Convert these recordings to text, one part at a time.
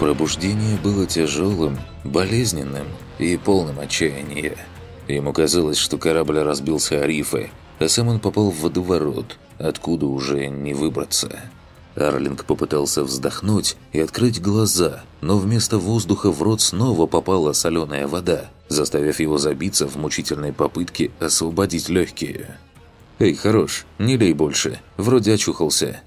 Пробуждение было тяжелым, болезненным и полным отчаяния. Ему казалось, что корабль разбился о рифы, а сам он попал в водоворот, откуда уже не выбраться. Арлинг попытался вздохнуть и открыть глаза, но вместо воздуха в рот снова попала соленая вода, заставив его забиться в мучительной попытке освободить легкие. «Эй, хорош, не лей больше, вроде очухался».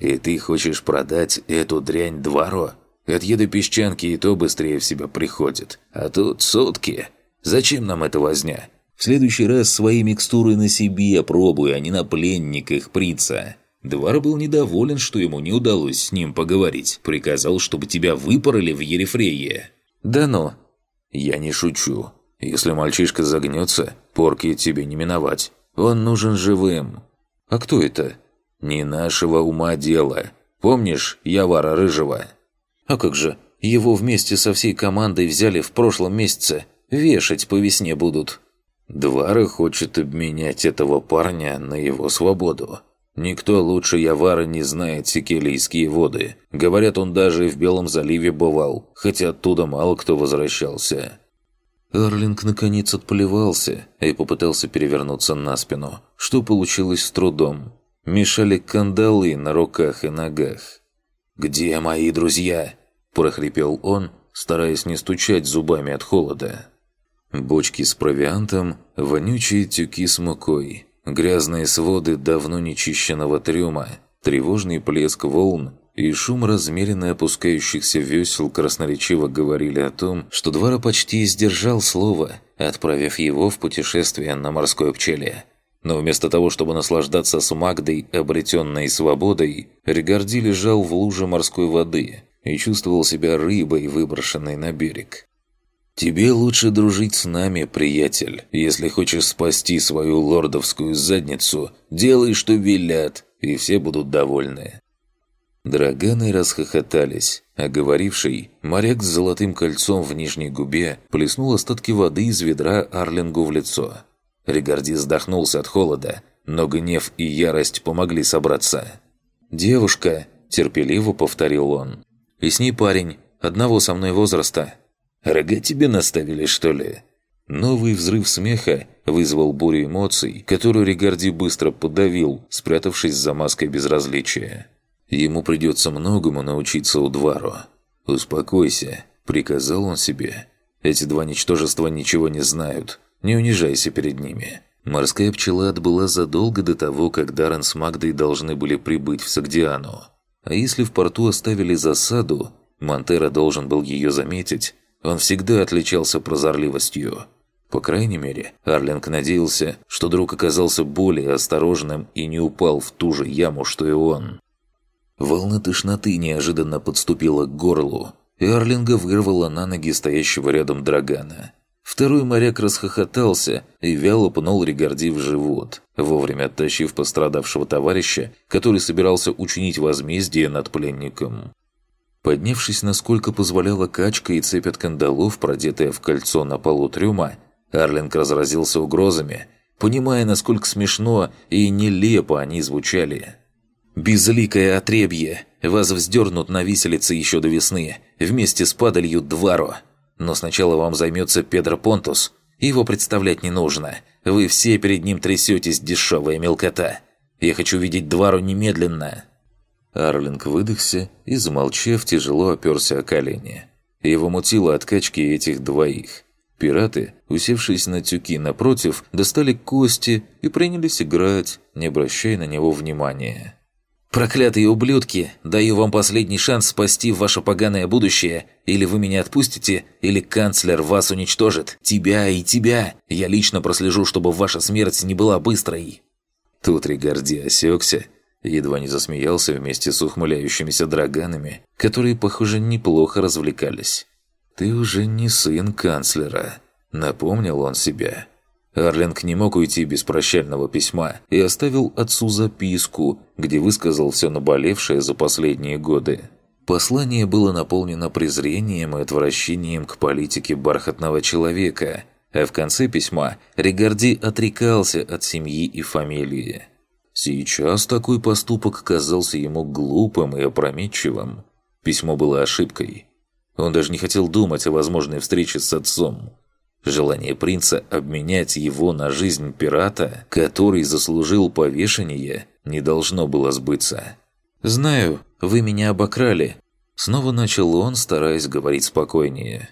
«И ты хочешь продать эту дрянь двору? От еды песчанки и то быстрее в себя приходит. А тут сутки. Зачем нам эта возня? В следующий раз свои микстуры на себе пробуй, а не на пленниках прица». Двар был недоволен, что ему не удалось с ним поговорить. Приказал, чтобы тебя выпороли в Ерефрее. «Да ну!» «Я не шучу. Если мальчишка загнется, порки тебе не миновать. Он нужен живым». «А кто это?» «Не нашего ума дело. Помнишь Явара Рыжего?» «А как же? Его вместе со всей командой взяли в прошлом месяце. Вешать по весне будут». Двара хочет обменять этого парня на его свободу. Никто лучше Явара не знает Секелийские воды. Говорят, он даже в Белом заливе бывал, хотя оттуда мало кто возвращался. Арлинг наконец отплевался и попытался перевернуться на спину, что получилось с трудом. Мешали кандалы на руках и ногах. «Где мои друзья?» – прохрипел он, стараясь не стучать зубами от холода. Бочки с провиантом, вонючие тюки с мукой – Грязные своды давно нечищенного трюма, тревожный плеск волн и шум размеренно опускающихся весел красноречиво говорили о том, что Двора почти сдержал слово, отправив его в путешествие на морской пчеле. Но вместо того, чтобы наслаждаться с Магдой, обретенной свободой, Ригарди лежал в луже морской воды и чувствовал себя рыбой, выброшенной на берег. «Тебе лучше дружить с нами, приятель. Если хочешь спасти свою лордовскую задницу, делай, что велят, и все будут довольны». Драганы расхохотались, а говоривший, моряк с золотым кольцом в нижней губе, плеснул остатки воды из ведра Арлингу в лицо. Ригарди вздохнулся от холода, но гнев и ярость помогли собраться. «Девушка», – терпеливо повторил он, – «и с ней парень, одного со мной возраста». Рога тебе наставили, что ли?» Новый взрыв смеха вызвал бурю эмоций, которую Ригарди быстро подавил, спрятавшись за маской безразличия. Ему придется многому научиться у Двару. «Успокойся», — приказал он себе. «Эти два ничтожества ничего не знают. Не унижайся перед ними». Морская пчела отбыла задолго до того, как Даррен с Магдой должны были прибыть в Сагдиану. А если в порту оставили засаду, Монтера должен был ее заметить он всегда отличался прозорливостью. По крайней мере, Арлинг надеялся, что друг оказался более осторожным и не упал в ту же яму, что и он. Волна тошноты неожиданно подступила к горлу, и Арлинга вырвала на ноги стоящего рядом Драгана. Второй моряк расхохотался и вяло пнул Ригарди в живот, вовремя оттащив пострадавшего товарища, который собирался учинить возмездие над пленником. Поднявшись, насколько позволяла качка и цепь от кандалов, продетая в кольцо на полу трюма, Арлинг разразился угрозами, понимая, насколько смешно и нелепо они звучали. «Безликое отребье! Вас вздернут на виселице еще до весны, вместе с падалью Дваро. Но сначала вам займется Педро Понтус. Его представлять не нужно. Вы все перед ним трясетесь, дешевая мелкота. Я хочу видеть Двару немедленно!» Арлинг выдохся и, замолчав, тяжело оперся о колени. Его мутило от качки этих двоих. Пираты, усевшись на тюки напротив, достали кости и принялись играть, не обращая на него внимания. «Проклятые ублюдки! Даю вам последний шанс спасти ваше поганое будущее. Или вы меня отпустите, или канцлер вас уничтожит. Тебя и тебя! Я лично прослежу, чтобы ваша смерть не была быстрой!» Тут Ригарди осекся Едва не засмеялся вместе с ухмыляющимися драганами, которые, похоже, неплохо развлекались. «Ты уже не сын канцлера», — напомнил он себе. Арлинг не мог уйти без прощального письма и оставил отцу записку, где высказал все наболевшее за последние годы. Послание было наполнено презрением и отвращением к политике бархатного человека, а в конце письма Ригарди отрекался от семьи и фамилии. Сейчас такой поступок казался ему глупым и опрометчивым. Письмо было ошибкой. Он даже не хотел думать о возможной встрече с отцом. Желание принца обменять его на жизнь пирата, который заслужил повешение, не должно было сбыться. «Знаю, вы меня обокрали», – снова начал он, стараясь говорить спокойнее.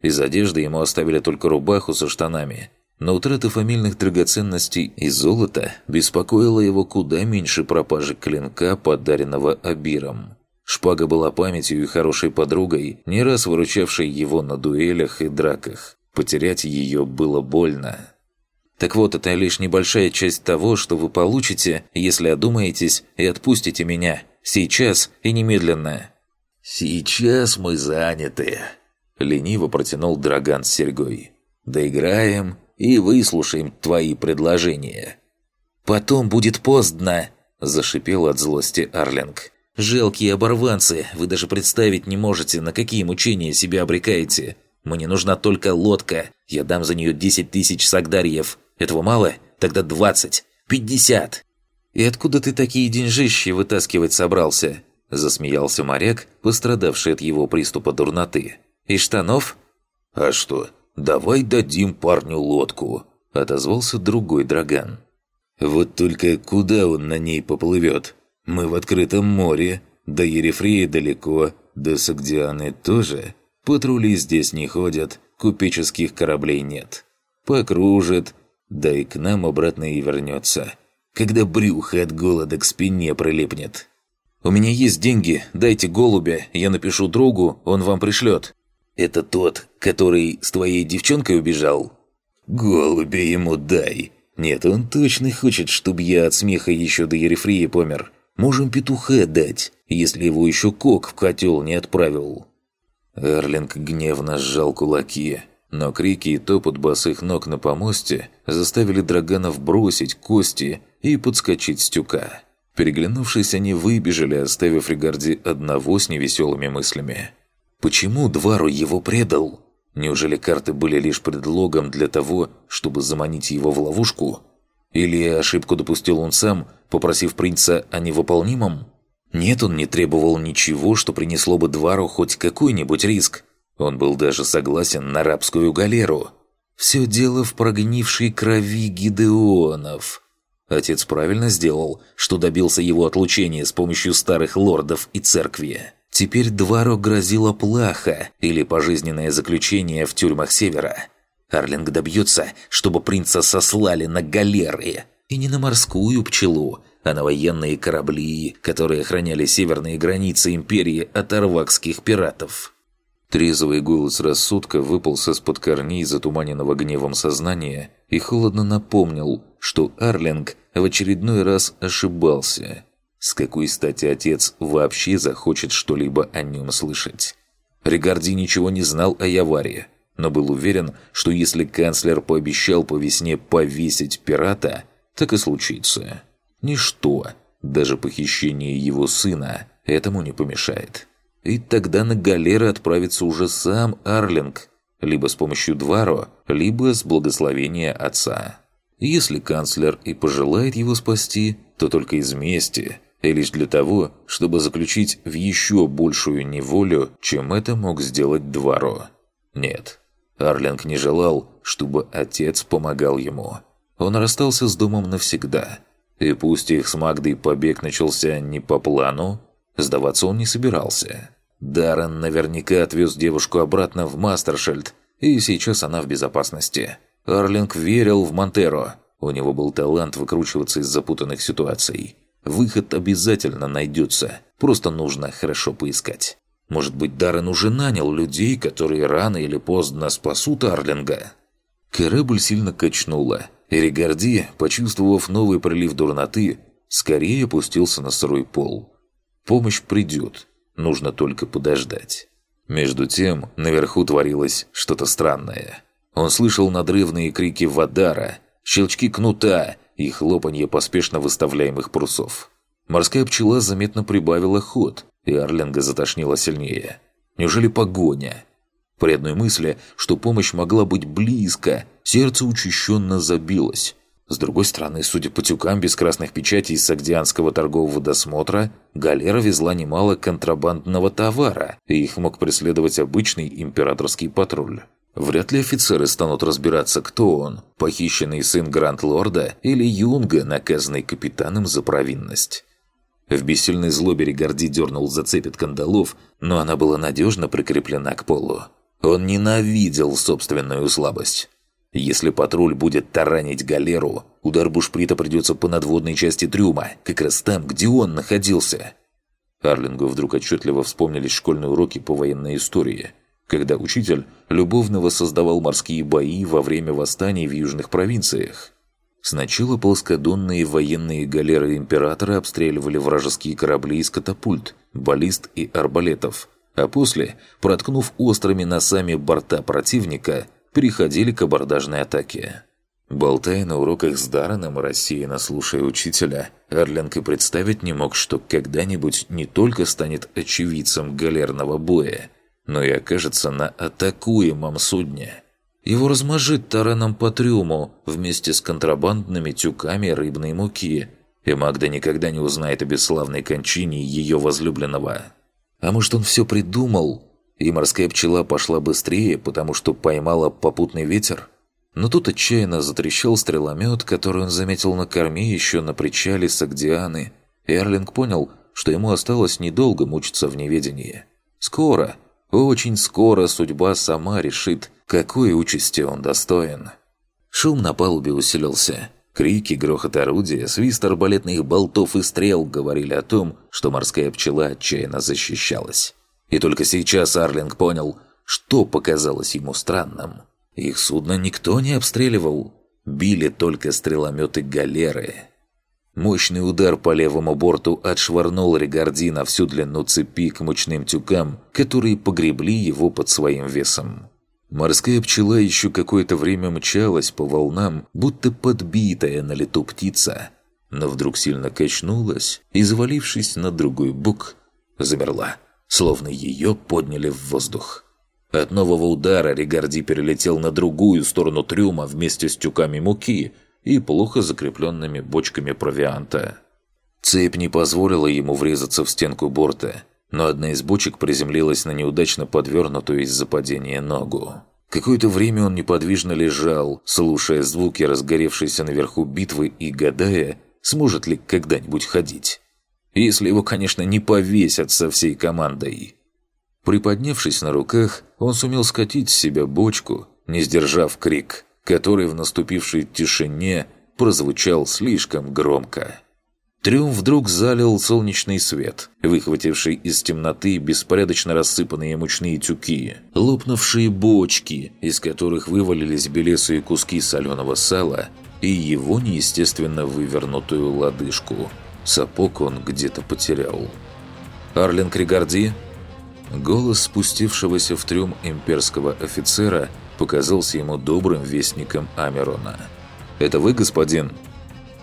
Из одежды ему оставили только рубаху со штанами, но утрата фамильных драгоценностей и золота беспокоила его куда меньше пропажи клинка, подаренного Абиром. Шпага была памятью и хорошей подругой, не раз выручавшей его на дуэлях и драках. Потерять ее было больно. Так вот, это лишь небольшая часть того, что вы получите, если одумаетесь и отпустите меня. Сейчас и немедленно. «Сейчас мы заняты», – лениво протянул Драган с серьгой. «Доиграем и выслушаем твои предложения». «Потом будет поздно», – зашипел от злости Арлинг. «Жалкие оборванцы, вы даже представить не можете, на какие мучения себя обрекаете. Мне нужна только лодка, я дам за нее 10 тысяч сагдарьев. Этого мало? Тогда 20, 50». «И откуда ты такие деньжищи вытаскивать собрался?» Засмеялся моряк, пострадавший от его приступа дурноты. «И штанов?» «А что, давай дадим парню лодку», – отозвался другой драган. «Вот только куда он на ней поплывет?» Мы в открытом море, до Ерефрея далеко, до Сагдианы тоже. Патрули здесь не ходят, купеческих кораблей нет. Покружит, да и к нам обратно и вернется, когда брюхо от голода к спине прилипнет. «У меня есть деньги, дайте голубя, я напишу другу, он вам пришлет». «Это тот, который с твоей девчонкой убежал?» «Голубя ему дай. Нет, он точно хочет, чтобы я от смеха еще до Ерефрии помер. Можем петуха дать, если его еще кок в котел не отправил». Эрлинг гневно сжал кулаки, но крики и топот босых ног на помосте заставили Драганов бросить кости и подскочить с тюка. Переглянувшись, они выбежали, оставив Ригарди одного с невеселыми мыслями. Почему Двару его предал? Неужели карты были лишь предлогом для того, чтобы заманить его в ловушку? Или ошибку допустил он сам, попросив принца о невыполнимом? Нет, он не требовал ничего, что принесло бы Двару хоть какой-нибудь риск. Он был даже согласен на рабскую галеру. Все дело в прогнившей крови Гидеонов. Отец правильно сделал, что добился его отлучения с помощью старых лордов и церкви. Теперь Двару грозила плаха или пожизненное заключение в тюрьмах Севера – Арлинг добьется, чтобы принца сослали на галеры. И не на морскую пчелу, а на военные корабли, которые охраняли северные границы Империи от арвакских пиратов. Трезвый голос рассудка выполз из-под корней затуманенного гневом сознания и холодно напомнил, что Арлинг в очередной раз ошибался. С какой стати отец вообще захочет что-либо о нем слышать? Ригарди ничего не знал о Яваре, но был уверен, что если канцлер пообещал по весне повесить пирата, так и случится. Ничто, даже похищение его сына, этому не помешает. И тогда на галеры отправится уже сам Арлинг, либо с помощью Дваро, либо с благословения отца. Если канцлер и пожелает его спасти, то только из мести, и лишь для того, чтобы заключить в еще большую неволю, чем это мог сделать Дваро. Нет, Арлинг не желал, чтобы отец помогал ему. Он расстался с домом навсегда. И пусть их с Магдой побег начался не по плану, сдаваться он не собирался. Даррен наверняка отвез девушку обратно в Мастершельд, и сейчас она в безопасности. Арлинг верил в Монтеро. У него был талант выкручиваться из запутанных ситуаций. Выход обязательно найдется, просто нужно хорошо поискать. Может быть, Даррен уже нанял людей, которые рано или поздно спасут Арлинга? Корабль сильно качнуло, и Регарди, почувствовав новый прилив дурноты, скорее опустился на сырой пол. Помощь придет, нужно только подождать. Между тем, наверху творилось что-то странное. Он слышал надрывные крики Вадара, щелчки кнута и хлопанье поспешно выставляемых парусов. Морская пчела заметно прибавила ход – и Арлинга затошнило сильнее. Неужели погоня? При одной мысли, что помощь могла быть близко, сердце учащенно забилось. С другой стороны, судя по тюкам без красных печатей из Сагдианского торгового досмотра, галера везла немало контрабандного товара, и их мог преследовать обычный императорский патруль. Вряд ли офицеры станут разбираться, кто он – похищенный сын Гранд-Лорда или Юнга, наказанный капитаном за провинность. В бессильной злобе Регарди дернул зацепит кандалов, но она была надежно прикреплена к полу. Он ненавидел собственную слабость. Если патруль будет таранить галеру, удар бушприта придется по надводной части трюма, как раз там, где он находился. Арлингу вдруг отчетливо вспомнились школьные уроки по военной истории, когда учитель любовно воссоздавал морские бои во время восстаний в южных провинциях. Сначала плоскодонные военные галеры Императора обстреливали вражеские корабли из катапульт, баллист и арбалетов, а после, проткнув острыми носами борта противника – переходили к абордажной атаке. Болтая на уроках с Дарреном и рассеянно слушая учителя, Эрленг и представить не мог, что когда-нибудь не только станет очевидцем галерного боя, но и окажется на атакуемом судне. Его размажит тараном по трюму вместе с контрабандными тюками рыбной муки, и Магда никогда не узнает о бесславной кончине ее возлюбленного. А может, он все придумал и морская пчела пошла быстрее, потому что поймала попутный ветер. Но тут отчаянно затрещал стреломет, который он заметил на корме еще на причале Сагдианы, и Эрлинг понял, что ему осталось недолго мучиться в неведении. Скоро, очень скоро судьба сама решит, какой участи он достоин. Шум на палубе усилился. Крики, грохот орудия, свист арбалетных болтов и стрел говорили о том, что морская пчела отчаянно защищалась. И только сейчас Арлинг понял, что показалось ему странным. Их судно никто не обстреливал. Били только стрелометы галеры. Мощный удар по левому борту отшвырнул Регарди на всю длину цепи к мучным тюкам, которые погребли его под своим весом. Морская пчела еще какое-то время мчалась по волнам, будто подбитая на лету птица, но вдруг сильно качнулась и, завалившись на другой бок, замерла словно ее подняли в воздух. От нового удара Регарди перелетел на другую сторону трюма вместе с тюками муки и плохо закрепленными бочками провианта. Цепь не позволила ему врезаться в стенку борта, но одна из бочек приземлилась на неудачно подвернутую из-за падения ногу. Какое-то время он неподвижно лежал, слушая звуки разгоревшейся наверху битвы и гадая, сможет ли когда-нибудь ходить. Если его, конечно, не повесят со всей командой. Приподнявшись на руках, он сумел скатить с себя бочку, не сдержав крик, который в наступившей тишине прозвучал слишком громко. Трюм вдруг залил солнечный свет, выхвативший из темноты беспорядочно рассыпанные мучные тюки, лопнувшие бочки, из которых вывалились белесые куски соленого сала и его неестественно вывернутую лодыжку – Сапог он где-то потерял. «Арлен Кригарди?» Голос спустившегося в трюм имперского офицера показался ему добрым вестником Амерона. «Это вы, господин?»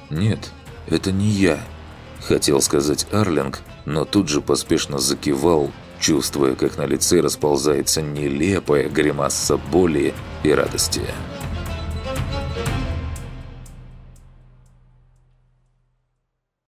«Нет, это не я», – хотел сказать Арлинг, но тут же поспешно закивал, чувствуя, как на лице расползается нелепая гримаса боли и радости.